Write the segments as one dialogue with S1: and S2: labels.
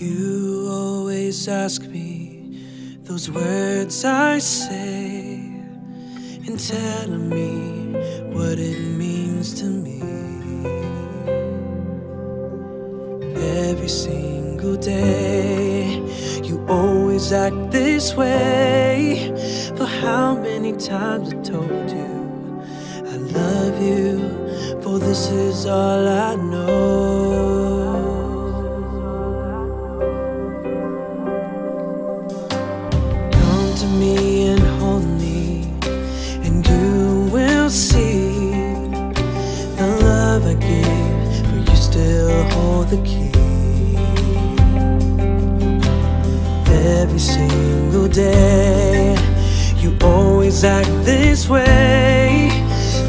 S1: You always ask me those words I say and telling me what it means to me. Every single day, you always act this way. For how many times I told you I love you, for this is all I know. I give, for you still hold the key. Every single day, you always act this way.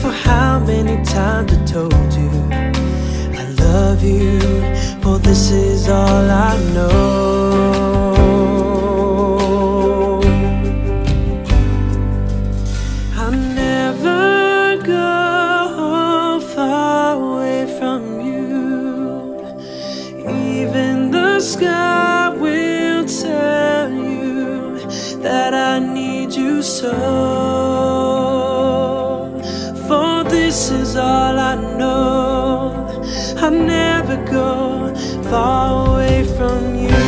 S1: For how many times I told you I love you, for this is all I know. Sky will tell you that I need you so. For this is all I know. I'll never go far away from you.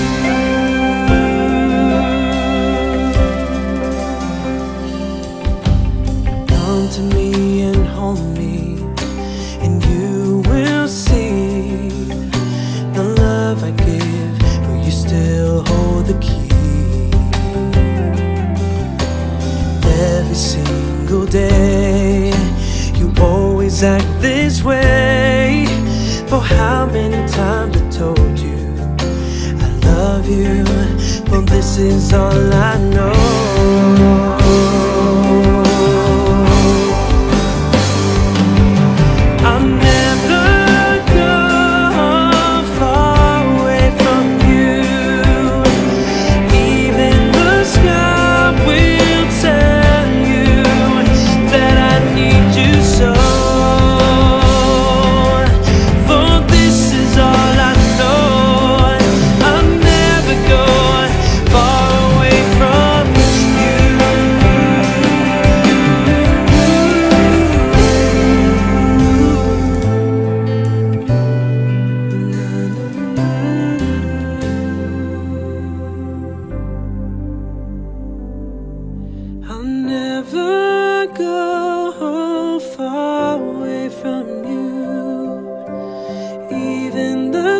S1: Come to me and hold me, always act this way. For how many times I told you I love you, but this is all I know.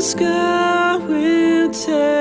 S1: Sky will tell